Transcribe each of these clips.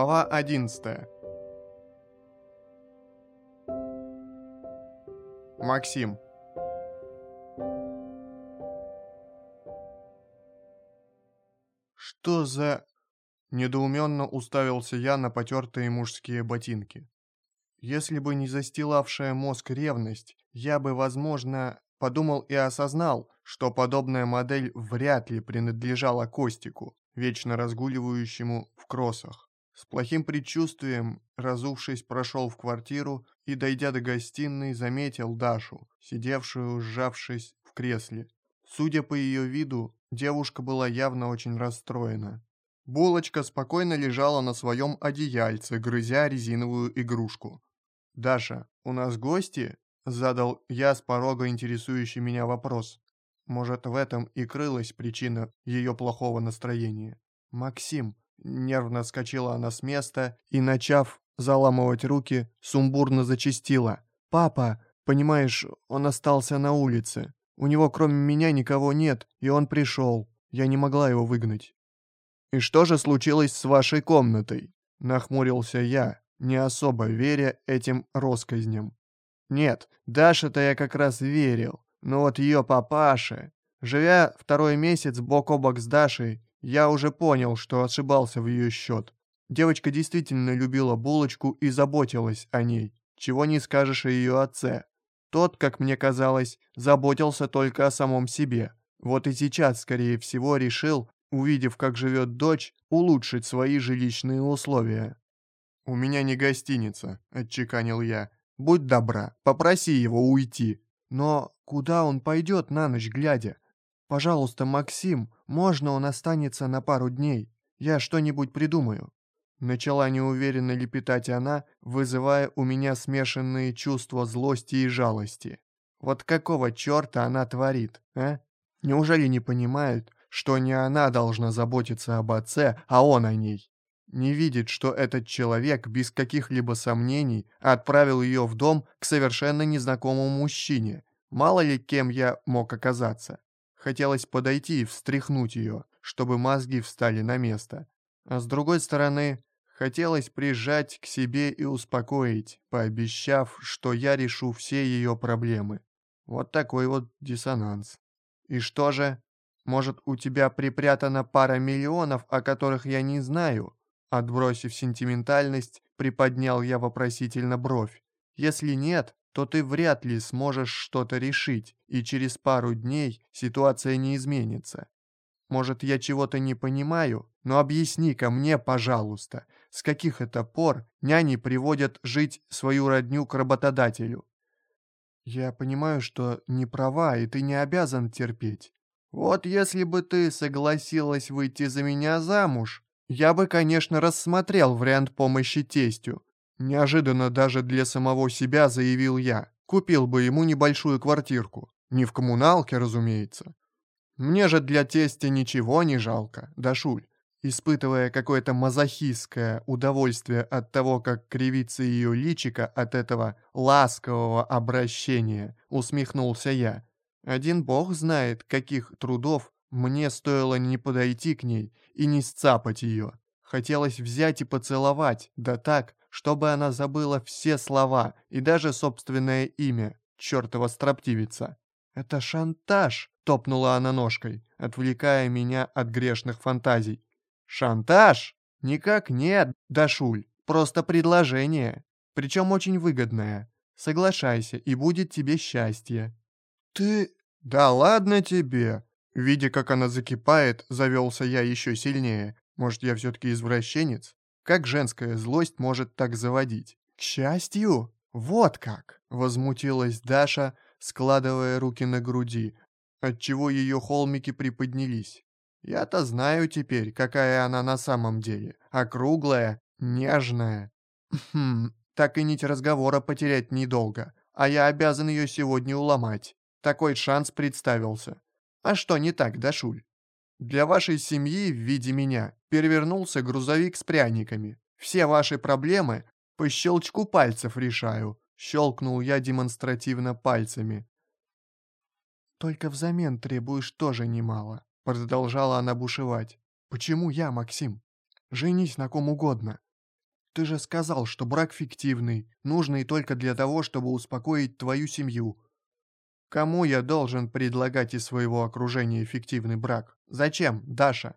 Глава 11 Максим Что за... Недоуменно уставился я на потертые мужские ботинки. Если бы не застилавшая мозг ревность, я бы, возможно, подумал и осознал, что подобная модель вряд ли принадлежала Костику, вечно разгуливающему в кроссах. С плохим предчувствием, разувшись, прошел в квартиру и, дойдя до гостиной, заметил Дашу, сидевшую, сжавшись в кресле. Судя по ее виду, девушка была явно очень расстроена. Булочка спокойно лежала на своем одеяльце, грызя резиновую игрушку. «Даша, у нас гости?» – задал я с порога интересующий меня вопрос. Может, в этом и крылась причина ее плохого настроения. «Максим», – нервно скочила она с места и, начав заламывать руки, сумбурно зачастила. «Папа, понимаешь, он остался на улице. У него кроме меня никого нет, и он пришел. Я не могла его выгнать». «И что же случилось с вашей комнатой?» – нахмурился я, не особо веря этим россказням. Нет, Даше-то я как раз верил, но вот ее папаше... Живя второй месяц бок о бок с Дашей, я уже понял, что ошибался в ее счет. Девочка действительно любила булочку и заботилась о ней, чего не скажешь о ее отце. Тот, как мне казалось, заботился только о самом себе. Вот и сейчас, скорее всего, решил, увидев, как живет дочь, улучшить свои жилищные условия. «У меня не гостиница», — отчеканил я. «Будь добра, попроси его уйти». «Но куда он пойдет на ночь глядя? Пожалуйста, Максим, можно он останется на пару дней? Я что-нибудь придумаю». Начала неуверенно лепетать она, вызывая у меня смешанные чувства злости и жалости. Вот какого черта она творит, а? Неужели не понимает, что не она должна заботиться об отце, а он о ней? не видит, что этот человек без каких-либо сомнений отправил ее в дом к совершенно незнакомому мужчине. Мало ли кем я мог оказаться. Хотелось подойти и встряхнуть ее, чтобы мозги встали на место. А с другой стороны, хотелось прижать к себе и успокоить, пообещав, что я решу все ее проблемы. Вот такой вот диссонанс. И что же? Может, у тебя припрятана пара миллионов, о которых я не знаю? Отбросив сентиментальность, приподнял я вопросительно бровь. «Если нет, то ты вряд ли сможешь что-то решить, и через пару дней ситуация не изменится. Может, я чего-то не понимаю, но объясни-ка мне, пожалуйста, с каких это пор няни приводят жить свою родню к работодателю?» «Я понимаю, что не права, и ты не обязан терпеть. Вот если бы ты согласилась выйти за меня замуж, я бы, конечно, рассмотрел вариант помощи тестю. Неожиданно даже для самого себя заявил я. Купил бы ему небольшую квартирку. Не в коммуналке, разумеется. Мне же для тестя ничего не жалко, Дашуль. Испытывая какое-то мазохистское удовольствие от того, как кривится ее личико от этого ласкового обращения, усмехнулся я. Один бог знает, каких трудов мне стоило не подойти к ней и не сцапать ее. Хотелось взять и поцеловать, да так, чтобы она забыла все слова и даже собственное имя, чертова строптивица. «Это шантаж!» — топнула она ножкой, отвлекая меня от грешных фантазий. «Шантаж? Никак нет, Дашуль, просто предложение, причем очень выгодное. Соглашайся, и будет тебе счастье». «Ты...» «Да ладно тебе!» Видя, как она закипает, завелся я еще сильнее. Может, я все-таки извращенец? Как женская злость может так заводить? К счастью, вот как! Возмутилась Даша, складывая руки на груди, отчего ее холмики приподнялись. Я-то знаю теперь, какая она на самом деле. Округлая, нежная. Хм, так и нить разговора потерять недолго, а я обязан ее сегодня уломать. Такой шанс представился. А что не так, Дашуль? Для вашей семьи в виде меня перевернулся грузовик с пряниками. Все ваши проблемы по щелчку пальцев решаю. Щелкнул я демонстративно пальцами. Только взамен требуешь тоже немало. Продолжала она бушевать. Почему я, Максим? Женись на ком угодно. Ты же сказал, что брак фиктивный, нужный только для того, чтобы успокоить твою семью. Кому я должен предлагать из своего окружения фиктивный брак? Зачем, Даша?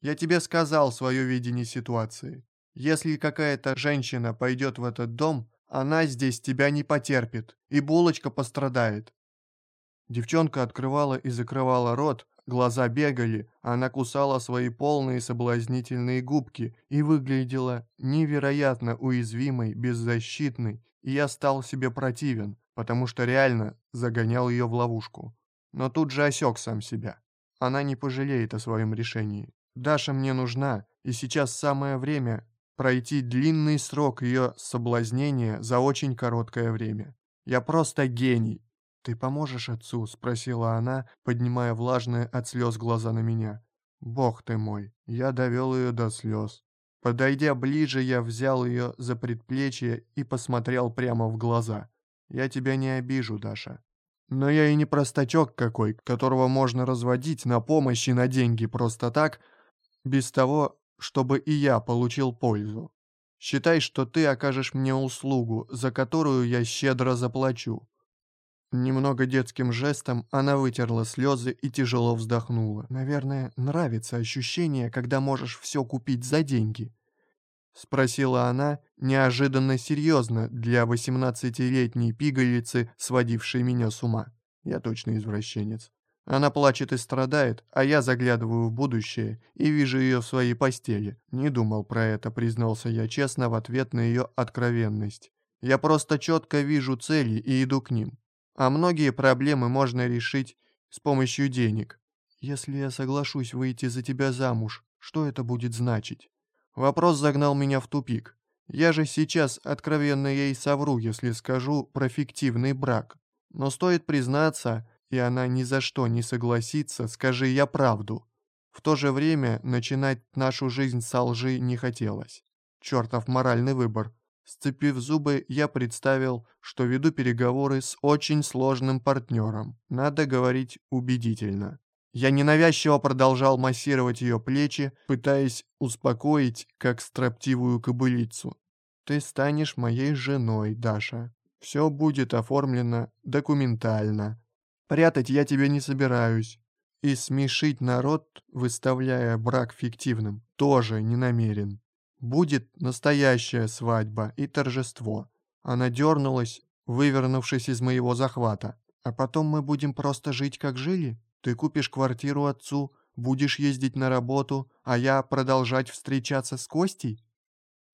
Я тебе сказал свое видение ситуации. Если какая-то женщина пойдет в этот дом, она здесь тебя не потерпит, и булочка пострадает. Девчонка открывала и закрывала рот, глаза бегали, она кусала свои полные соблазнительные губки и выглядела невероятно уязвимой, беззащитной, и я стал себе противен, потому что реально загонял ее в ловушку. Но тут же осек сам себя. Она не пожалеет о своем решении. Даша мне нужна, и сейчас самое время пройти длинный срок ее соблазнения за очень короткое время. Я просто гений. «Ты поможешь отцу?» — спросила она, поднимая влажные от слез глаза на меня. «Бог ты мой!» Я довел ее до слез. Подойдя ближе, я взял ее за предплечье и посмотрел прямо в глаза. «Я тебя не обижу, Даша. Но я и не простачок какой, которого можно разводить на помощь и на деньги просто так, без того, чтобы и я получил пользу. Считай, что ты окажешь мне услугу, за которую я щедро заплачу. Немного детским жестом она вытерла слезы и тяжело вздохнула. «Наверное, нравится ощущение, когда можешь все купить за деньги». Спросила она, неожиданно серьезно для восемнадцатилетней пигалицы, сводившей меня с ума. Я точно извращенец. Она плачет и страдает, а я заглядываю в будущее и вижу ее в своей постели. Не думал про это, признался я честно в ответ на ее откровенность. Я просто четко вижу цели и иду к ним. А многие проблемы можно решить с помощью денег. Если я соглашусь выйти за тебя замуж, что это будет значить? Вопрос загнал меня в тупик. Я же сейчас откровенно ей совру, если скажу про фиктивный брак. Но стоит признаться, и она ни за что не согласится, скажи я правду. В то же время начинать нашу жизнь со лжи не хотелось. Чертов моральный выбор. Сцепив зубы, я представил, что веду переговоры с очень сложным партнером. Надо говорить убедительно. Я ненавязчиво продолжал массировать ее плечи, пытаясь успокоить, как строптивую кобылицу. «Ты станешь моей женой, Даша. Все будет оформлено документально. Прятать я тебя не собираюсь. И смешить народ, выставляя брак фиктивным, тоже не намерен». Будет настоящая свадьба и торжество. Она дернулась, вывернувшись из моего захвата. А потом мы будем просто жить, как жили? Ты купишь квартиру отцу, будешь ездить на работу, а я продолжать встречаться с Костей?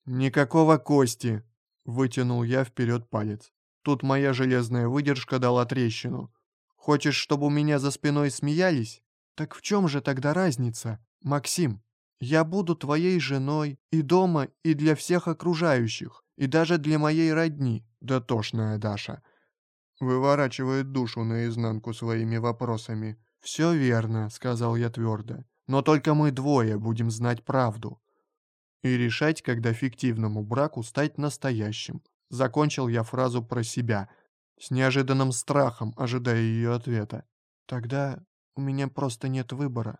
Никакого Кости, вытянул я вперед палец. Тут моя железная выдержка дала трещину. Хочешь, чтобы у меня за спиной смеялись? Так в чем же тогда разница, Максим? Я буду твоей женой и дома, и для всех окружающих, и даже для моей родни, дотошная Даша. Выворачивает душу наизнанку своими вопросами. «Все верно», — сказал я твердо. «Но только мы двое будем знать правду. И решать, когда фиктивному браку стать настоящим». Закончил я фразу про себя, с неожиданным страхом, ожидая ее ответа. «Тогда у меня просто нет выбора»,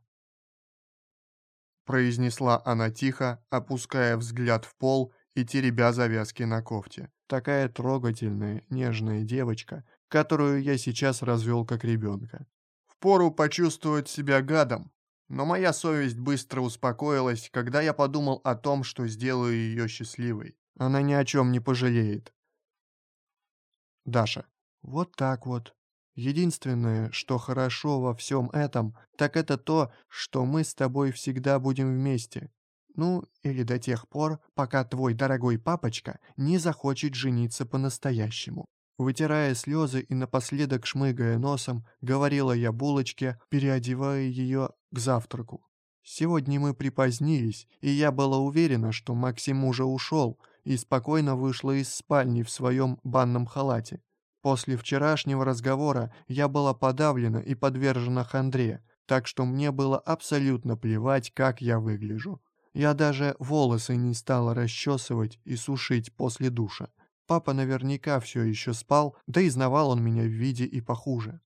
произнесла она тихо, опуская взгляд в пол и теребя завязки на кофте. Такая трогательная, нежная девочка, которую я сейчас развел как ребенка. Впору почувствовать себя гадом, но моя совесть быстро успокоилась, когда я подумал о том, что сделаю ее счастливой. Она ни о чем не пожалеет. Даша. Вот так вот. Единственное, что хорошо во всем этом, так это то, что мы с тобой всегда будем вместе. Ну, или до тех пор, пока твой дорогой папочка не захочет жениться по-настоящему. Вытирая слезы и напоследок шмыгая носом, говорила я булочке, переодевая ее к завтраку. Сегодня мы припозднились, и я была уверена, что Максим уже ушел, и спокойно вышла из спальни в своем банном халате. После вчерашнего разговора я была подавлена и подвержена хандре, так что мне было абсолютно плевать, как я выгляжу. Я даже волосы не стала расчесывать и сушить после душа. Папа наверняка все еще спал, да и знавал он меня в виде и похуже.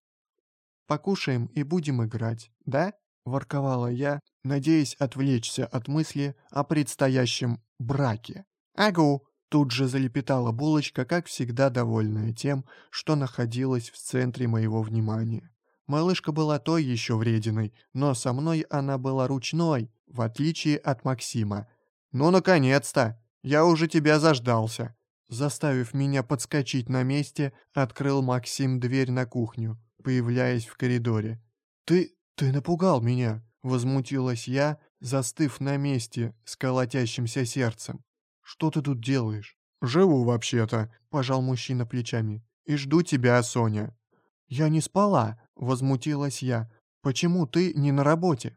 «Покушаем и будем играть, да?» – ворковала я, надеясь отвлечься от мысли о предстоящем браке. «Агу!» Тут же залепетала булочка, как всегда довольная тем, что находилась в центре моего внимания. Малышка была той еще врединой, но со мной она была ручной, в отличие от Максима. «Ну, наконец-то! Я уже тебя заждался!» Заставив меня подскочить на месте, открыл Максим дверь на кухню, появляясь в коридоре. «Ты... ты напугал меня!» — возмутилась я, застыв на месте с колотящимся сердцем. «Что ты тут делаешь?» «Живу, вообще-то», — пожал мужчина плечами. «И жду тебя, Соня». «Я не спала», — возмутилась я. «Почему ты не на работе?»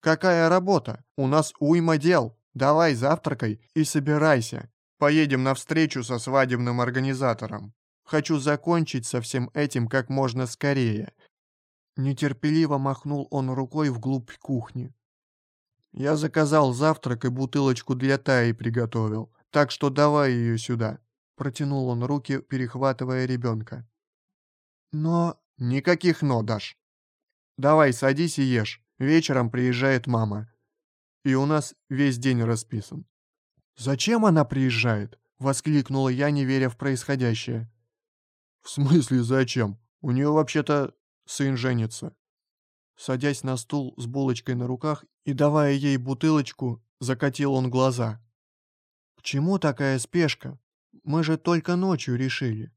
«Какая работа? У нас уйма дел. Давай завтракай и собирайся. Поедем на встречу со свадебным организатором. Хочу закончить со всем этим как можно скорее». Нетерпеливо махнул он рукой вглубь кухни. Я заказал завтрак и бутылочку для Таи приготовил, так что давай ее сюда». Протянул он руки, перехватывая ребенка. «Но...» «Никаких «но», Даш. Давай, садись и ешь. Вечером приезжает мама. И у нас весь день расписан». «Зачем она приезжает?» — воскликнула я, не веря в происходящее. «В смысле зачем? У нее вообще-то сын женится». Садясь на стул с булочкой на руках и давая ей бутылочку, закатил он глаза. «К чему такая спешка? Мы же только ночью решили.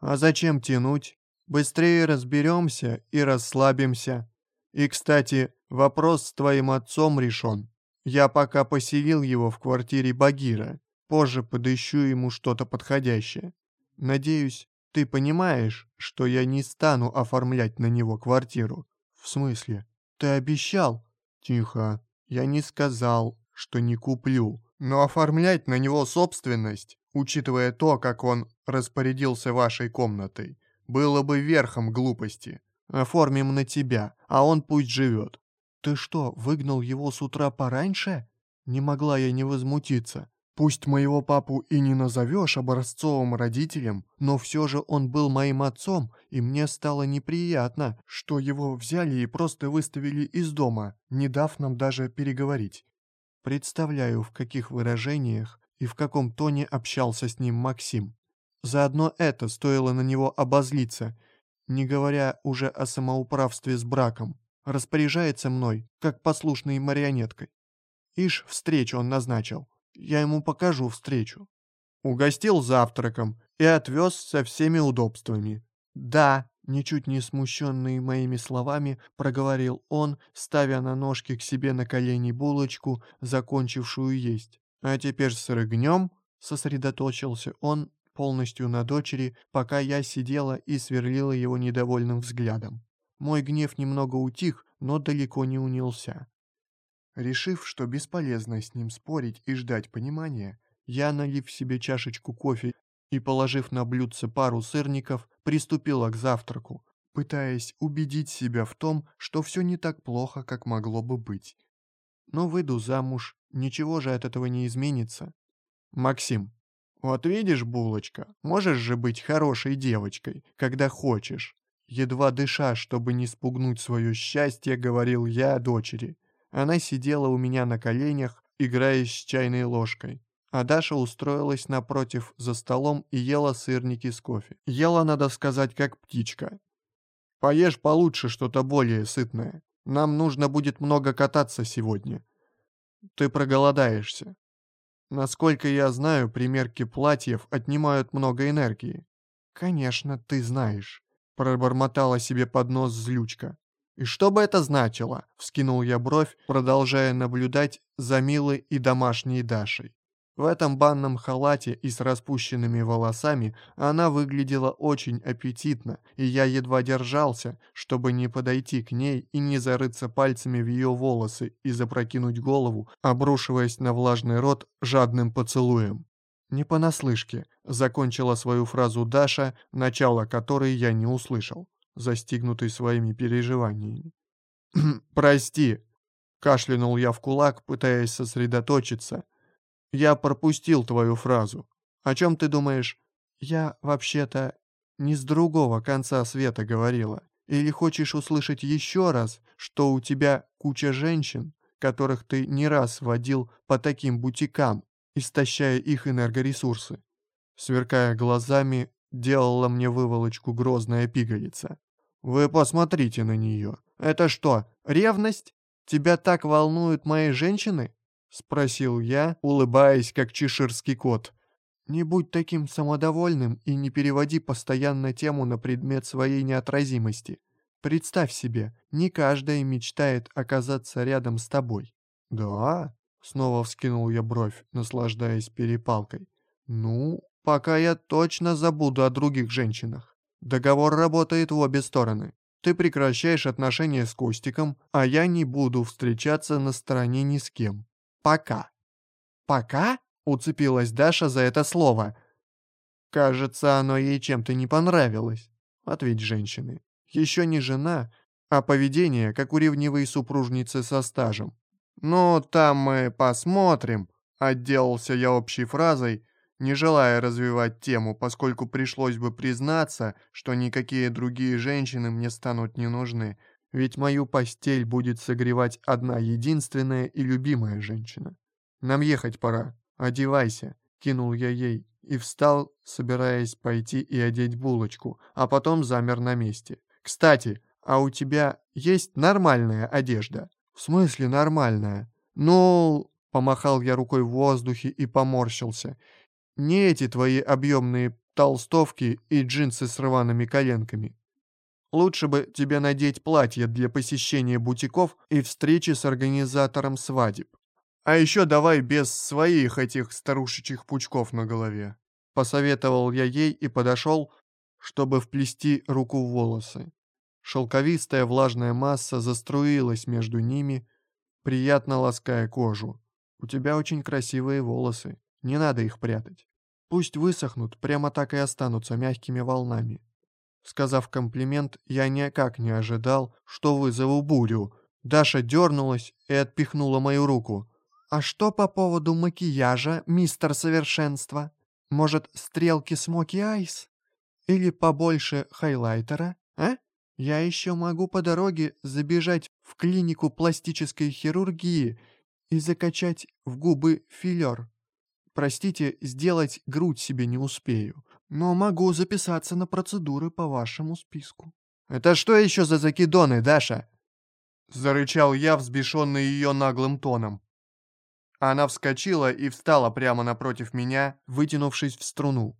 А зачем тянуть? Быстрее разберемся и расслабимся. И, кстати, вопрос с твоим отцом решен. Я пока поселил его в квартире Багира. Позже подыщу ему что-то подходящее. Надеюсь, ты понимаешь, что я не стану оформлять на него квартиру. «В смысле? Ты обещал?» «Тихо. Я не сказал, что не куплю. Но оформлять на него собственность, учитывая то, как он распорядился вашей комнатой, было бы верхом глупости. Оформим на тебя, а он пусть живет». «Ты что, выгнал его с утра пораньше?» Не могла я не возмутиться. Пусть моего папу и не назовешь образцовым родителем, но все же он был моим отцом, и мне стало неприятно, что его взяли и просто выставили из дома, не дав нам даже переговорить. Представляю, в каких выражениях и в каком тоне общался с ним Максим. Заодно это стоило на него обозлиться, не говоря уже о самоуправстве с браком. Распоряжается мной, как послушной марионеткой. Ишь, встречу он назначил. Я ему покажу встречу. Угостил завтраком и отвез со всеми удобствами. Да, ничуть не смущенный моими словами, проговорил он, ставя на ножки к себе на колени булочку, закончившую есть. А теперь срыгнем, сосредоточился он полностью на дочери, пока я сидела и сверлила его недовольным взглядом. Мой гнев немного утих, но далеко не унялся. Решив, что бесполезно с ним спорить и ждать понимания, я, налив себе чашечку кофе и положив на блюдце пару сырников, приступила к завтраку, пытаясь убедить себя в том, что все не так плохо, как могло бы быть. Но выйду замуж, ничего же от этого не изменится. Максим, вот видишь, булочка, можешь же быть хорошей девочкой, когда хочешь. Едва дыша, чтобы не спугнуть свое счастье, говорил я дочери. Она сидела у меня на коленях, играя с чайной ложкой. А Даша устроилась напротив за столом и ела сырники с кофе. Ела, надо сказать, как птичка. «Поешь получше что-то более сытное. Нам нужно будет много кататься сегодня. Ты проголодаешься. Насколько я знаю, примерки платьев отнимают много энергии». «Конечно, ты знаешь», — пробормотала себе под нос злючка. «И что бы это значило?» — вскинул я бровь, продолжая наблюдать за Милой и домашней Дашей. В этом банном халате и с распущенными волосами она выглядела очень аппетитно, и я едва держался, чтобы не подойти к ней и не зарыться пальцами в ее волосы и запрокинуть голову, обрушиваясь на влажный рот жадным поцелуем. «Не понаслышке», — закончила свою фразу Даша, начало которой я не услышал застигнутый своими переживаниями. «Прости», — кашлянул я в кулак, пытаясь сосредоточиться. «Я пропустил твою фразу. О чем ты думаешь?» «Я, вообще-то, не с другого конца света говорила. Или хочешь услышать еще раз, что у тебя куча женщин, которых ты не раз водил по таким бутикам, истощая их энергоресурсы. Сверкая глазами, делала мне выволочку грозная пигалица. «Вы посмотрите на нее. Это что, ревность? Тебя так волнуют мои женщины?» — спросил я, улыбаясь, как чеширский кот. «Не будь таким самодовольным и не переводи постоянно тему на предмет своей неотразимости. Представь себе, не каждая мечтает оказаться рядом с тобой». «Да?» — снова вскинул я бровь, наслаждаясь перепалкой. «Ну, пока я точно забуду о других женщинах. Договор работает в обе стороны. Ты прекращаешь отношения с Костиком, а я не буду встречаться на стороне ни с кем. Пока». «Пока?» — уцепилась Даша за это слово. «Кажется, оно ей чем-то не понравилось», — ответь женщины. «Еще не жена, а поведение, как у ревнивой супружницы со стажем». «Ну, там мы посмотрим», — отделался я общей фразой, не желая развивать тему, поскольку пришлось бы признаться, что никакие другие женщины мне станут не нужны, ведь мою постель будет согревать одна единственная и любимая женщина. Нам ехать пора, одевайся, кинул я ей и встал, собираясь пойти и одеть булочку, а потом замер на месте. Кстати, а у тебя есть нормальная одежда? В смысле нормальная? Ну, помахал я рукой в воздухе и поморщился. Не эти твои объемные толстовки и джинсы с рваными коленками. Лучше бы тебе надеть платье для посещения бутиков и встречи с организатором свадеб. А еще давай без своих этих старушечьих пучков на голове. Посоветовал я ей и подошел, чтобы вплести руку в волосы. Шелковистая влажная масса заструилась между ними, приятно лаская кожу. У тебя очень красивые волосы. Не надо их прятать. Пусть высохнут, прямо так и останутся мягкими волнами. Сказав комплимент, я никак не ожидал, что вызову бурю. Даша дернулась и отпихнула мою руку. «А что по поводу макияжа, мистер Совершенство? Может, стрелки Смоки Айс? Или побольше хайлайтера, а? Я еще могу по дороге забежать в клинику пластической хирургии и закачать в губы филер. Простите, сделать грудь себе не успею, но могу записаться на процедуры по вашему списку». «Это что еще за закидоны, Даша?» Зарычал я, взбешенный ее наглым тоном. Она вскочила и встала прямо напротив меня, вытянувшись в струну.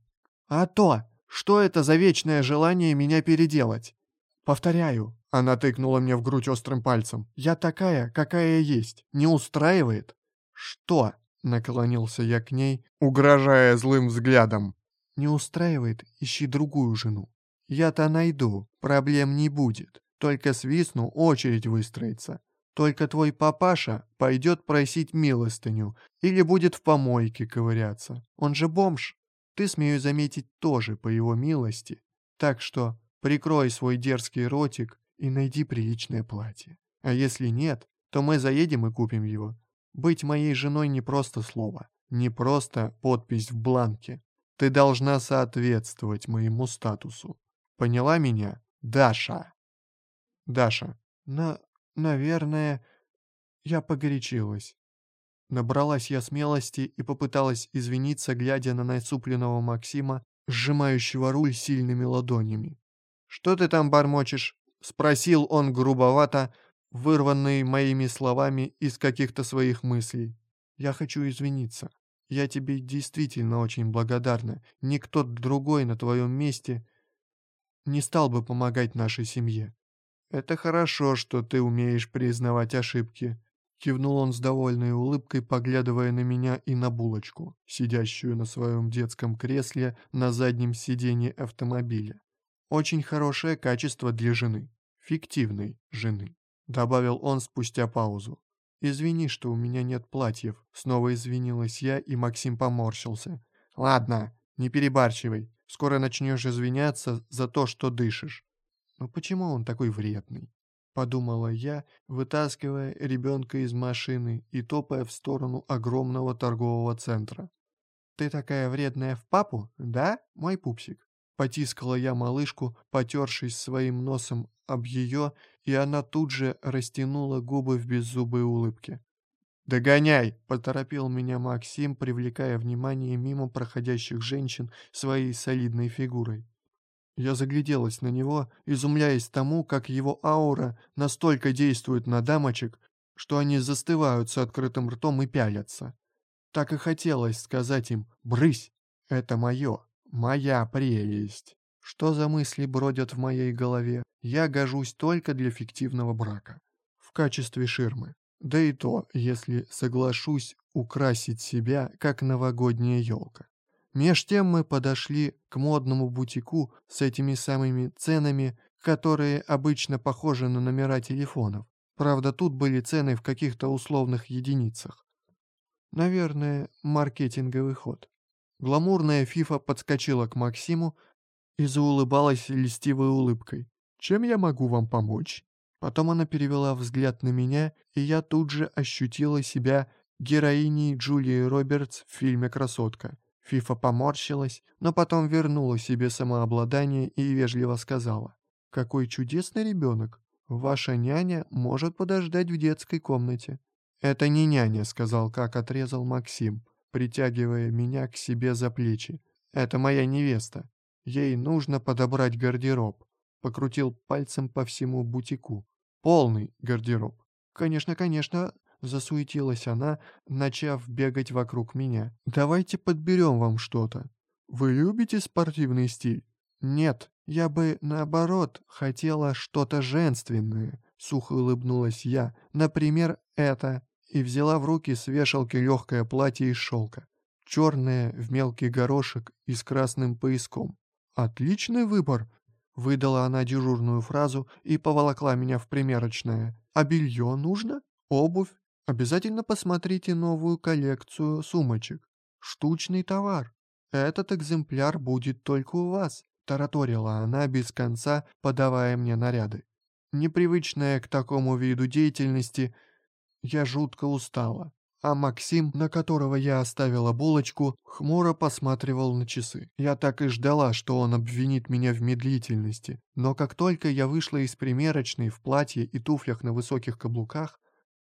«А то! Что это за вечное желание меня переделать?» «Повторяю», — она тыкнула мне в грудь острым пальцем. «Я такая, какая есть. Не устраивает?» «Что?» Наклонился я к ней, угрожая злым взглядом. «Не устраивает, ищи другую жену. Я-то найду, проблем не будет. Только свистну, очередь выстроится. Только твой папаша пойдет просить милостыню или будет в помойке ковыряться. Он же бомж. Ты, смею заметить, тоже по его милости. Так что прикрой свой дерзкий ротик и найди приличное платье. А если нет, то мы заедем и купим его. Быть моей женой не просто слово, не просто подпись в бланке. Ты должна соответствовать моему статусу. Поняла меня, Даша? Даша, на... наверное, я погорячилась. Набралась я смелости и попыталась извиниться, глядя на насупленного Максима, сжимающего руль сильными ладонями. «Что ты там бормочешь?» — спросил он грубовато, вырванный моими словами из каких-то своих мыслей. «Я хочу извиниться. Я тебе действительно очень благодарна. Никто другой на твоем месте не стал бы помогать нашей семье. Это хорошо, что ты умеешь признавать ошибки». Кивнул он с довольной улыбкой, поглядывая на меня и на булочку, сидящую на своем детском кресле на заднем сиденье автомобиля. Очень хорошее качество для жены. Фиктивной жены добавил он спустя паузу. «Извини, что у меня нет платьев», — снова извинилась я, и Максим поморщился. «Ладно, не перебарщивай, скоро начнешь извиняться за то, что дышишь». «Но почему он такой вредный?» — подумала я, вытаскивая ребенка из машины и топая в сторону огромного торгового центра. «Ты такая вредная в папу, да, мой пупсик?» Потискала я малышку, потершись своим носом об ее, и она тут же растянула губы в беззубой улыбке. «Догоняй!» — поторопил меня Максим, привлекая внимание мимо проходящих женщин своей солидной фигурой. Я загляделась на него, изумляясь тому, как его аура настолько действует на дамочек, что они застывают с открытым ртом и пялятся. Так и хотелось сказать им «Брысь! Это мое, моя прелесть!» Что за мысли бродят в моей голове? Я гожусь только для фиктивного брака. В качестве ширмы. Да и то, если соглашусь украсить себя, как новогодняя елка. Меж тем мы подошли к модному бутику с этими самыми ценами, которые обычно похожи на номера телефонов. Правда, тут были цены в каких-то условных единицах. Наверное, маркетинговый ход. Гламурная фифа подскочила к Максиму и заулыбалась льстивой улыбкой. «Чем я могу вам помочь?» Потом она перевела взгляд на меня, и я тут же ощутила себя героиней Джулии Робертс в фильме «Красотка». Фифа поморщилась, но потом вернула себе самообладание и вежливо сказала. «Какой чудесный ребенок! Ваша няня может подождать в детской комнате». «Это не няня», — сказал, как отрезал Максим, притягивая меня к себе за плечи. «Это моя невеста. Ей нужно подобрать гардероб». Покрутил пальцем по всему бутику. «Полный гардероб». «Конечно, конечно», — засуетилась она, начав бегать вокруг меня. «Давайте подберем вам что-то. Вы любите спортивный стиль?» «Нет, я бы, наоборот, хотела что-то женственное», — сухо улыбнулась я. «Например, это» и взяла в руки с вешалки легкое платье из шелка. Черное, в мелкий горошек и с красным пояском. «Отличный выбор!» — выдала она дежурную фразу и поволокла меня в примерочное. «А белье нужно? Обувь? Обязательно посмотрите новую коллекцию сумочек. Штучный товар. Этот экземпляр будет только у вас», — тараторила она без конца, подавая мне наряды. Непривычная к такому виду деятельности — я жутко устала, а Максим, на которого я оставила булочку, хмуро посматривал на часы. Я так и ждала, что он обвинит меня в медлительности, но как только я вышла из примерочной в платье и туфлях на высоких каблуках,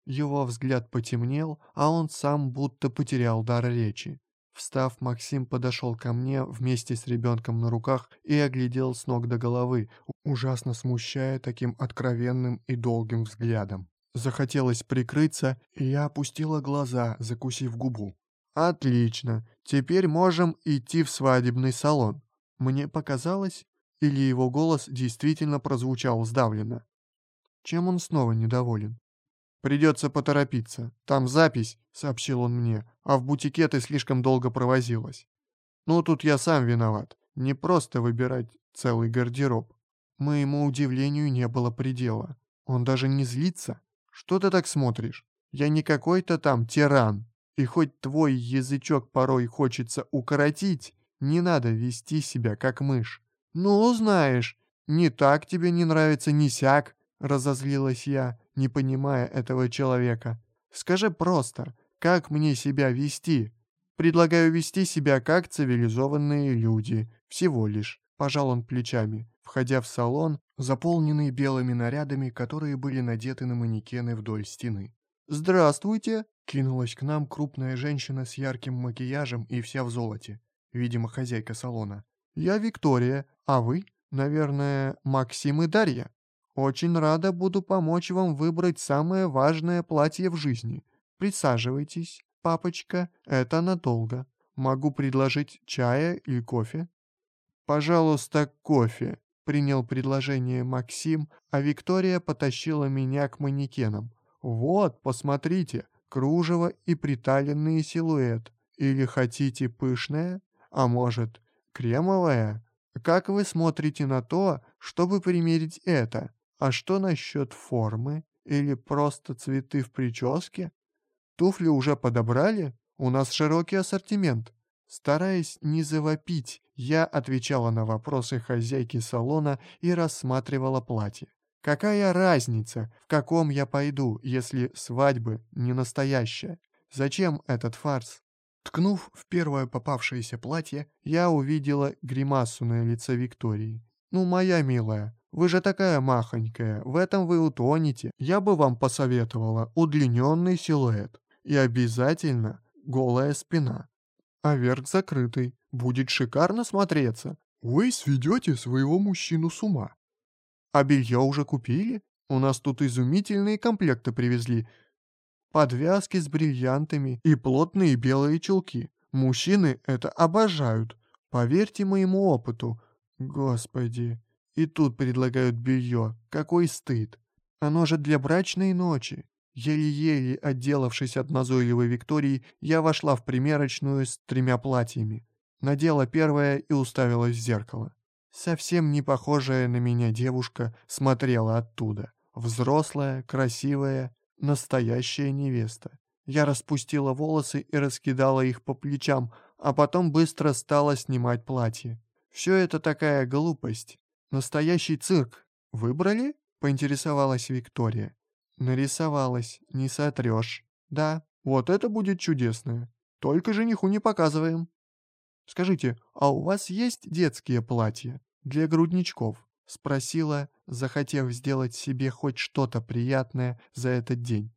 его взгляд потемнел, а он сам будто потерял дар речи. Встав, Максим подошел ко мне вместе с ребенком на руках и оглядел с ног до головы, ужасно смущая таким откровенным и долгим взглядом. Захотелось прикрыться, и я опустила глаза, закусив губу. «Отлично, теперь можем идти в свадебный салон». Мне показалось, или его голос действительно прозвучал сдавленно. Чем он снова недоволен? «Придется поторопиться. Там запись», — сообщил он мне, «а в бутике ты слишком долго провозилась». «Ну, тут я сам виноват. Не просто выбирать целый гардероб». Моему удивлению не было предела. Он даже не злится. Что ты так смотришь? Я не какой-то там тиран. И хоть твой язычок порой хочется укоротить, не надо вести себя как мышь. Ну, знаешь, не так тебе не нравится, ни сяк, разозлилась я, не понимая этого человека. Скажи просто, как мне себя вести? Предлагаю вести себя как цивилизованные люди, всего лишь. Пожал он плечами, входя в салон, заполненный белыми нарядами, которые были надеты на манекены вдоль стены. «Здравствуйте!» — кинулась к нам крупная женщина с ярким макияжем и вся в золоте, видимо, хозяйка салона. «Я Виктория, а вы, наверное, Максим и Дарья. Очень рада буду помочь вам выбрать самое важное платье в жизни. Присаживайтесь, папочка, это надолго. Могу предложить чая или кофе?» «Пожалуйста, кофе», — принял предложение Максим, а Виктория потащила меня к манекенам. «Вот, посмотрите, кружево и приталенный силуэт. Или хотите пышное? А может, кремовое? Как вы смотрите на то, чтобы примерить это? А что насчет формы? Или просто цветы в прическе? Туфли уже подобрали? У нас широкий ассортимент. Стараясь не завопить, я отвечала на вопросы хозяйки салона и рассматривала платье. Какая разница, в каком я пойду, если свадьбы не настоящая? Зачем этот фарс? Ткнув в первое попавшееся платье, я увидела гримасу на лице Виктории. «Ну, моя милая, вы же такая махонькая, в этом вы утонете. Я бы вам посоветовала удлиненный силуэт. и обязательно голая спина. А верх закрытый, будет шикарно смотреться. Вы сведете своего мужчину с ума. А белье уже купили? У нас тут изумительные комплекты привезли. Подвязки с бриллиантами и плотные белые чулки. Мужчины это обожают. Поверьте моему опыту. Господи, и тут предлагают белье. Какой стыд. Оно же для брачной ночи. Еле-еле отделавшись от назойливой Виктории, я вошла в примерочную с тремя платьями. Надела первое и уставилась в зеркало. Совсем не похожая на меня девушка смотрела оттуда. Взрослая, красивая, настоящая невеста. Я распустила волосы и раскидала их по плечам, а потом быстро стала снимать платье. Все это такая глупость. Настоящий цирк. Выбрали? Поинтересовалась Виктория. Нарисовалась, не сотрешь. Да, вот это будет чудесно. Только жениху не показываем. Скажите, а у вас есть детские платья для грудничков? Спросила, захотев сделать себе хоть что-то приятное за этот день.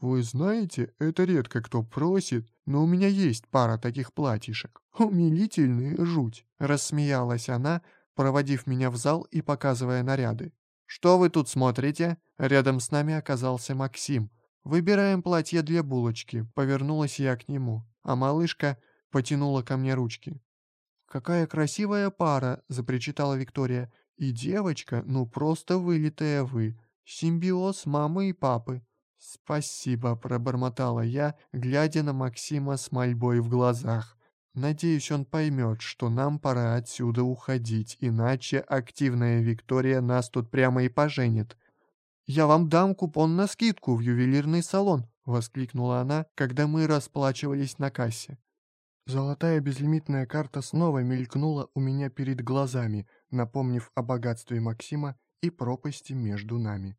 «Вы знаете, это редко кто просит, но у меня есть пара таких платьишек. Умилительные жуть!» Рассмеялась она, проводив меня в зал и показывая наряды. «Что вы тут смотрите?» Рядом с нами оказался Максим. «Выбираем платье для булочки», — повернулась я к нему, а малышка потянула ко мне ручки. «Какая красивая пара!» — запричитала Виктория. «И девочка, ну просто вылитая вы. Симбиоз мамы и папы». «Спасибо», — пробормотала я, глядя на Максима с мольбой в глазах. «Надеюсь, он поймет, что нам пора отсюда уходить, иначе активная Виктория нас тут прямо и поженит. «Я вам дам купон на скидку в ювелирный салон», — воскликнула она, когда мы расплачивались на кассе. Золотая безлимитная карта снова мелькнула у меня перед глазами, напомнив о богатстве Максима и пропасти между нами.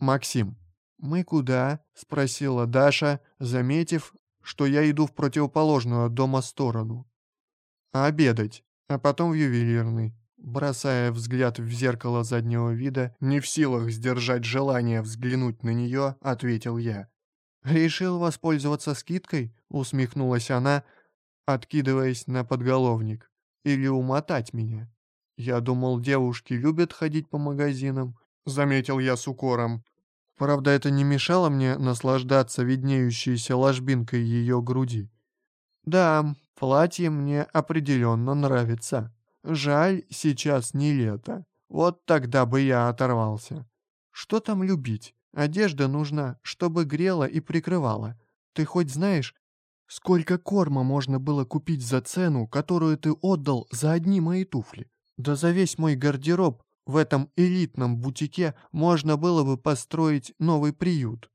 «Максим, мы куда?» — спросила Даша, заметив, что я иду в противоположную от дома сторону. «Обедать, а потом в ювелирный. Бросая взгляд в зеркало заднего вида, не в силах сдержать желание взглянуть на нее, ответил я. «Решил воспользоваться скидкой?» — усмехнулась она, откидываясь на подголовник. «Или умотать меня?» «Я думал, девушки любят ходить по магазинам», — заметил я с укором. Правда, это не мешало мне наслаждаться виднеющейся ложбинкой ее груди. «Да, платье мне определенно нравится», Жаль, сейчас не лето. Вот тогда бы я оторвался. Что там любить? Одежда нужна, чтобы грела и прикрывала. Ты хоть знаешь, сколько корма можно было купить за цену, которую ты отдал за одни мои туфли? Да за весь мой гардероб в этом элитном бутике можно было бы построить новый приют.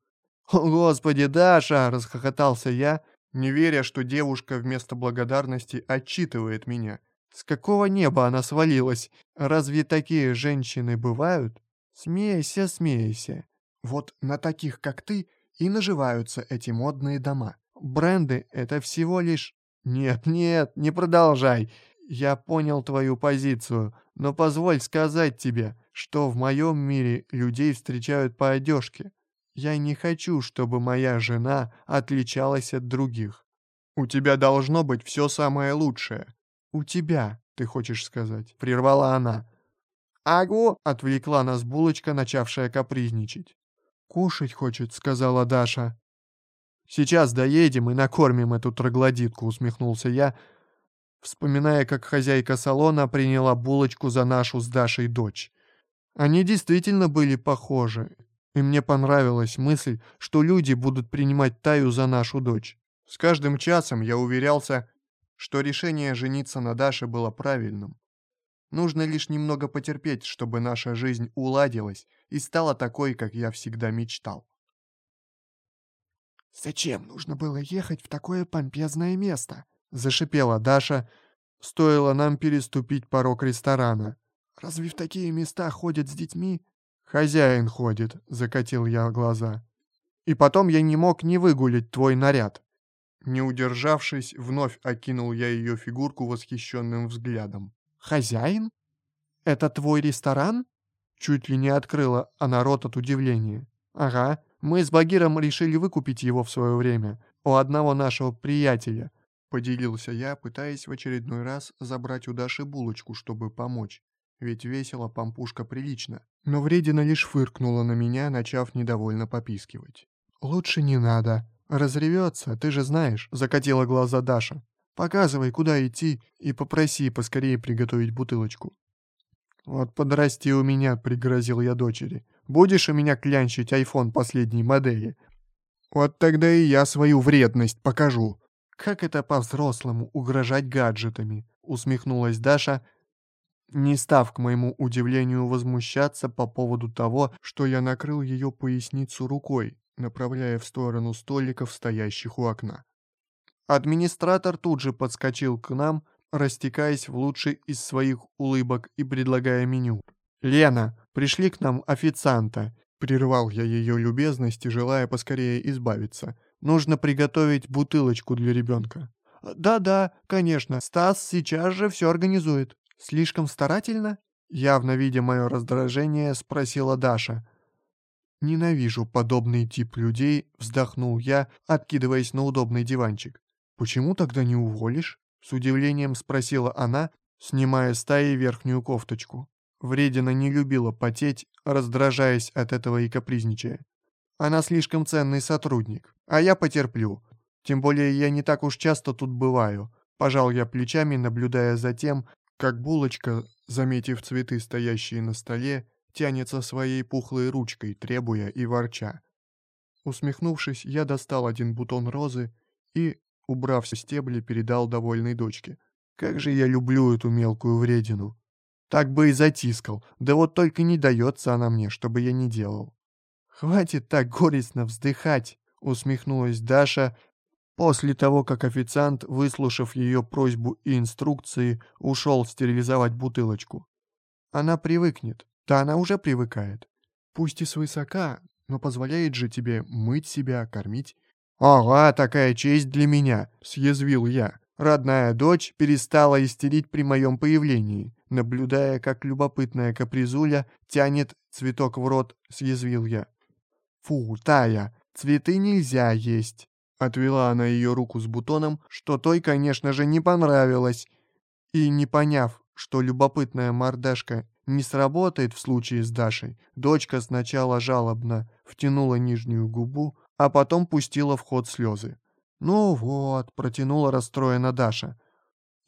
«О, Господи, Даша!» — расхохотался я, не веря, что девушка вместо благодарности отчитывает меня. С какого неба она свалилась? Разве такие женщины бывают? Смейся, смейся. Вот на таких, как ты, и наживаются эти модные дома. Бренды — это всего лишь... Нет, нет, не продолжай. Я понял твою позицию, но позволь сказать тебе, что в моем мире людей встречают по одежке. Я не хочу, чтобы моя жена отличалась от других. У тебя должно быть все самое лучшее. «У тебя, ты хочешь сказать», — прервала она. «Агу!» — отвлекла нас булочка, начавшая капризничать. «Кушать хочет», — сказала Даша. «Сейчас доедем и накормим эту троглодитку», — усмехнулся я, вспоминая, как хозяйка салона приняла булочку за нашу с Дашей дочь. Они действительно были похожи, и мне понравилась мысль, что люди будут принимать Таю за нашу дочь. С каждым часом я уверялся, что решение жениться на Даше было правильным. Нужно лишь немного потерпеть, чтобы наша жизнь уладилась и стала такой, как я всегда мечтал. «Зачем нужно было ехать в такое помпезное место?» — зашипела Даша. Стоило нам переступить порог ресторана. «Разве в такие места ходят с детьми?» «Хозяин ходит», — закатил я глаза. «И потом я не мог не выгулить твой наряд. Не удержавшись, вновь окинул я ее фигурку восхищенным взглядом. «Хозяин? Это твой ресторан?» Чуть ли не открыла она рот от удивления. «Ага, Мы с Багиром решили выкупить его в свое время у одного нашего приятеля. Поделился я, пытаясь в очередной раз забрать у Даши булочку, чтобы помочь. Ведь весело пампушка прилично. Но вредина лишь фыркнула на меня, начав недовольно попискивать. «Лучше не надо. Разревется, ты же знаешь», — закатила глаза Даша. «Показывай, куда идти, и попроси поскорее приготовить бутылочку». «Вот подрасти у меня», — пригрозил я дочери. «Будешь у меня клянчить айфон последней модели?» «Вот тогда и я свою вредность покажу». «Как это по-взрослому угрожать гаджетами?» — усмехнулась Даша, не став, к моему удивлению, возмущаться по поводу того, что я накрыл ее поясницу рукой, направляя в сторону столиков, стоящих у окна. Администратор тут же подскочил к нам, растекаясь в лучший из своих улыбок и предлагая меню. «Лена, пришли к нам официанта», — прервал я ее любезность, желая поскорее избавиться. «Нужно приготовить бутылочку для ребенка». «Да-да, конечно, Стас сейчас же все организует». «Слишком старательно?» Явно видя мое раздражение, спросила Даша. «Ненавижу подобный тип людей», — вздохнул я, откидываясь на удобный диванчик. «Почему тогда не уволишь?» — с удивлением спросила она, снимая с таи верхнюю кофточку. Вредина не любила потеть, раздражаясь от этого и капризничая. Она слишком ценный сотрудник, а я потерплю. Тем более я не так уж часто тут бываю. Пожал я плечами, наблюдая за тем, как булочка, заметив цветы, стоящие на столе, тянется своей пухлой ручкой, требуя и ворча. Усмехнувшись, я достал один бутон розы и, убрав все стебли, передал довольной дочке. Как же я люблю эту мелкую вредину. Так бы и затискал, да вот только не дается она мне, чтобы я не делал. «Хватит так горестно вздыхать», — усмехнулась Даша, после того, как официант, выслушав ее просьбу и инструкции, ушел стерилизовать бутылочку. Она привыкнет, да она уже привыкает. Пусть и свысока, но позволяет же тебе мыть себя, кормить. «Ага, такая честь для меня», — съязвил я. Родная дочь перестала истерить при моем появлении. Наблюдая, как любопытная капризуля тянет цветок в рот, съязвил я. «Фу, Тая, цветы нельзя есть!» Отвела она ее руку с бутоном, что той, конечно же, не понравилось. И не поняв, что любопытная мордашка не сработает в случае с Дашей, дочка сначала жалобно втянула нижнюю губу, а потом пустила в ход слезы. «Ну вот», — протянула расстроена Даша.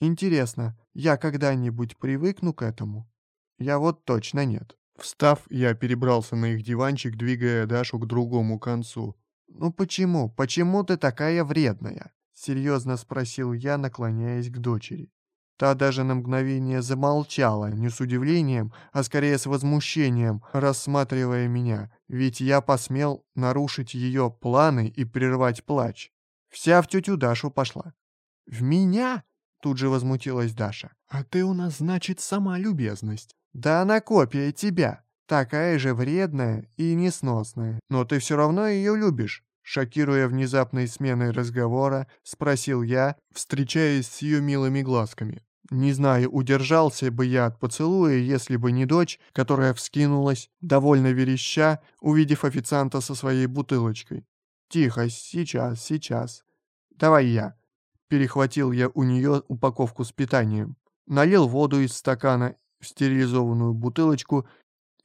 «Интересно, я когда-нибудь привыкну к этому?» «Я вот точно нет». Встав, я перебрался на их диванчик, двигая Дашу к другому концу. «Ну почему? Почему ты такая вредная?» — серьезно спросил я, наклоняясь к дочери. Та даже на мгновение замолчала, не с удивлением, а скорее с возмущением, рассматривая меня, ведь я посмел нарушить ее планы и прервать плач. Вся в тетю Дашу пошла. «В меня?» — тут же возмутилась Даша. «А ты у нас, значит, сама любезность». «Да она копия тебя, такая же вредная и несносная, но ты все равно ее любишь». Шокируя внезапной сменой разговора, спросил я, встречаясь с ее милыми глазками. Не знаю, удержался бы я от поцелуя, если бы не дочь, которая вскинулась, довольно вереща, увидев официанта со своей бутылочкой. «Тихо, сейчас, сейчас. Давай я». Перехватил я у нее упаковку с питанием. Налил воду из стакана стерилизованную бутылочку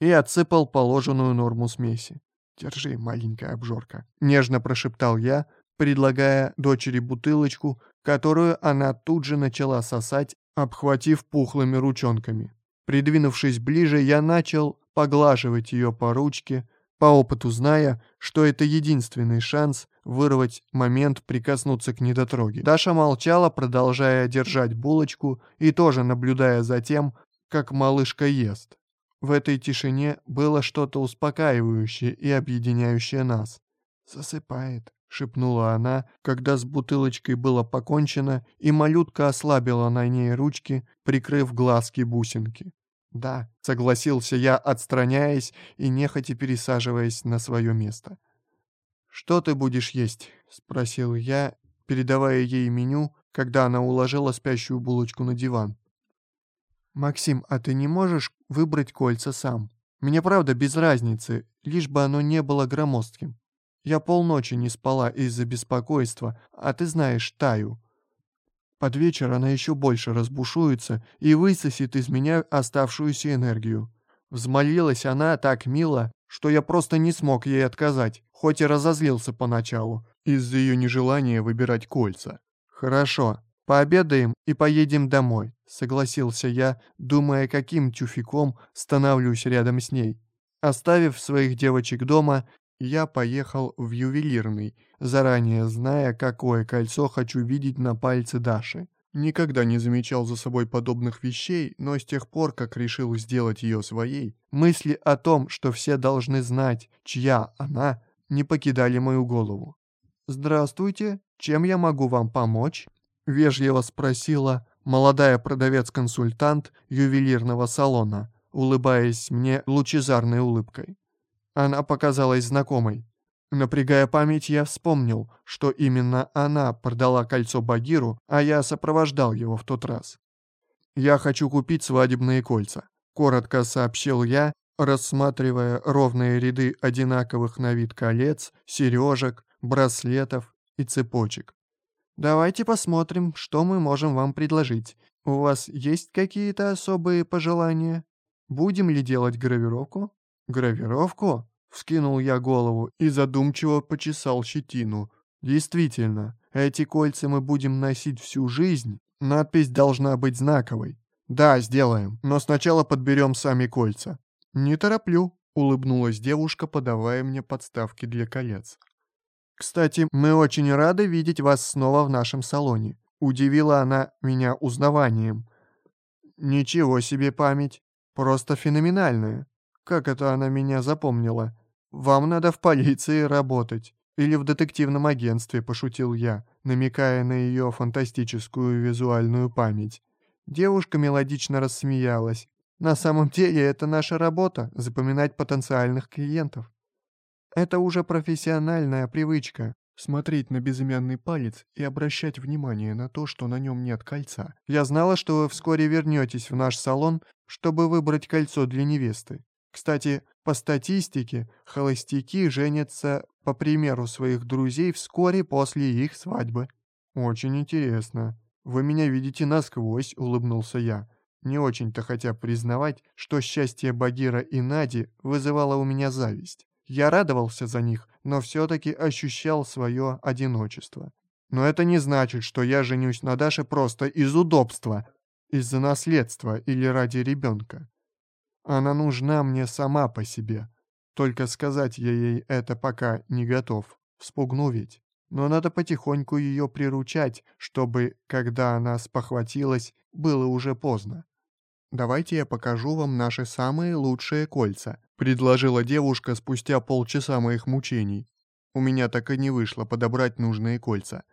и отсыпал положенную норму смеси. «Держи, маленькая обжорка», — нежно прошептал я, предлагая дочери бутылочку, которую она тут же начала сосать, обхватив пухлыми ручонками. Придвинувшись ближе, я начал поглаживать ее по ручке, по опыту зная, что это единственный шанс вырвать момент прикоснуться к недотроге. Даша молчала, продолжая держать булочку и тоже наблюдая за тем, как малышка ест. В этой тишине было что-то успокаивающее и объединяющее нас. «Засыпает», — шепнула она, когда с бутылочкой было покончено, и малютка ослабила на ней ручки, прикрыв глазки-бусинки. «Да», — согласился я, отстраняясь и нехотя пересаживаясь на свое место. «Что ты будешь есть?» — спросил я, передавая ей меню, когда она уложила спящую булочку на диван. «Максим, а ты не можешь выбрать кольца сам? Мне правда без разницы, лишь бы оно не было громоздким». Я полночи не спала из-за беспокойства, а ты знаешь Таю. Под вечер она еще больше разбушуется и высосет из меня оставшуюся энергию. Взмолилась она так мило, что я просто не смог ей отказать, хоть и разозлился поначалу, из-за ее нежелания выбирать кольца. «Хорошо, пообедаем и поедем домой», — согласился я, думая, каким тюфиком становлюсь рядом с ней. Оставив своих девочек дома, я поехал в ювелирный, заранее зная, какое кольцо хочу видеть на пальце Даши. Никогда не замечал за собой подобных вещей, но с тех пор, как решил сделать ее своей, мысли о том, что все должны знать, чья она, не покидали мою голову. «Здравствуйте, чем я могу вам помочь?» — вежливо спросила молодая продавец-консультант ювелирного салона, улыбаясь мне лучезарной улыбкой. Она показалась знакомой. Напрягая память, я вспомнил, что именно она продала кольцо Багиру, а я сопровождал его в тот раз. «Я хочу купить свадебные кольца», — коротко сообщил я, рассматривая ровные ряды одинаковых на вид колец, сережек, браслетов и цепочек. «Давайте посмотрим, что мы можем вам предложить. У вас есть какие-то особые пожелания? Будем ли делать гравировку?» «Гравировку?» Вскинул я голову и задумчиво почесал щетину. Действительно, эти кольца мы будем носить всю жизнь. Надпись должна быть знаковой. Да, сделаем, но сначала подберем сами кольца. Не тороплю, улыбнулась девушка, подавая мне подставки для колец. Кстати, мы очень рады видеть вас снова в нашем салоне. Удивила она меня узнаванием. Ничего себе память. Просто феноменальная. Как это она меня запомнила? «Вам надо в полиции работать. Или в детективном агентстве», — пошутил я, намекая на ее фантастическую визуальную память. Девушка мелодично рассмеялась. «На самом деле это наша работа — запоминать потенциальных клиентов. Это уже профессиональная привычка — смотреть на безымянный палец и обращать внимание на то, что на нем нет кольца. Я знала, что вы вскоре вернетесь в наш салон, чтобы выбрать кольцо для невесты. Кстати, по статистике, холостяки женятся по примеру своих друзей вскоре после их свадьбы. Очень интересно. Вы меня видите насквозь, улыбнулся я. Не очень-то хотя признавать, что счастье Багира и Нади вызывало у меня зависть. Я радовался за них, но все-таки ощущал свое одиночество. Но это не значит, что я женюсь на Даше просто из удобства, из-за наследства или ради ребенка. Она нужна мне сама по себе. Только сказать я ей это пока не готов. Вспугну ведь. Но надо потихоньку ее приручать, чтобы, когда она спохватилась, было уже поздно. «Давайте я покажу вам наши самые лучшие кольца», — предложила девушка спустя полчаса моих мучений. У меня так и не вышло подобрать нужные кольца.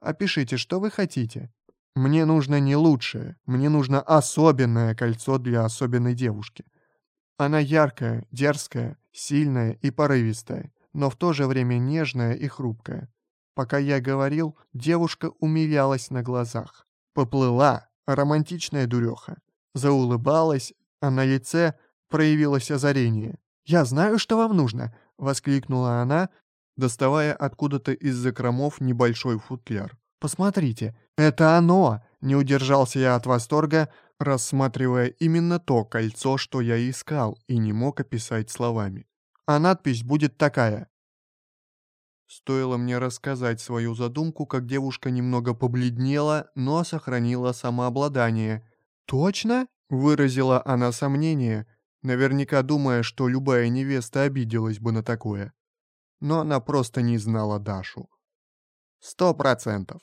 «Опишите, что вы хотите?» «Мне нужно не лучшее, мне нужно особенное кольцо для особенной девушки. Она яркая, дерзкая, сильная и порывистая, но в то же время нежная и хрупкая. Пока я говорил, девушка умилялась на глазах. Поплыла, романтичная дуреха. Заулыбалась, а на лице проявилось озарение. «Я знаю, что вам нужно!» — воскликнула она, доставая откуда-то из закромов небольшой футляр. «Посмотрите, это оно!» — не удержался я от восторга, рассматривая именно то кольцо, что я искал и не мог описать словами. А надпись будет такая. Стоило мне рассказать свою задумку, как девушка немного побледнела, но сохранила самообладание. «Точно?» — выразила она сомнение, наверняка думая, что любая невеста обиделась бы на такое. Но она просто не знала Дашу. «Сто процентов.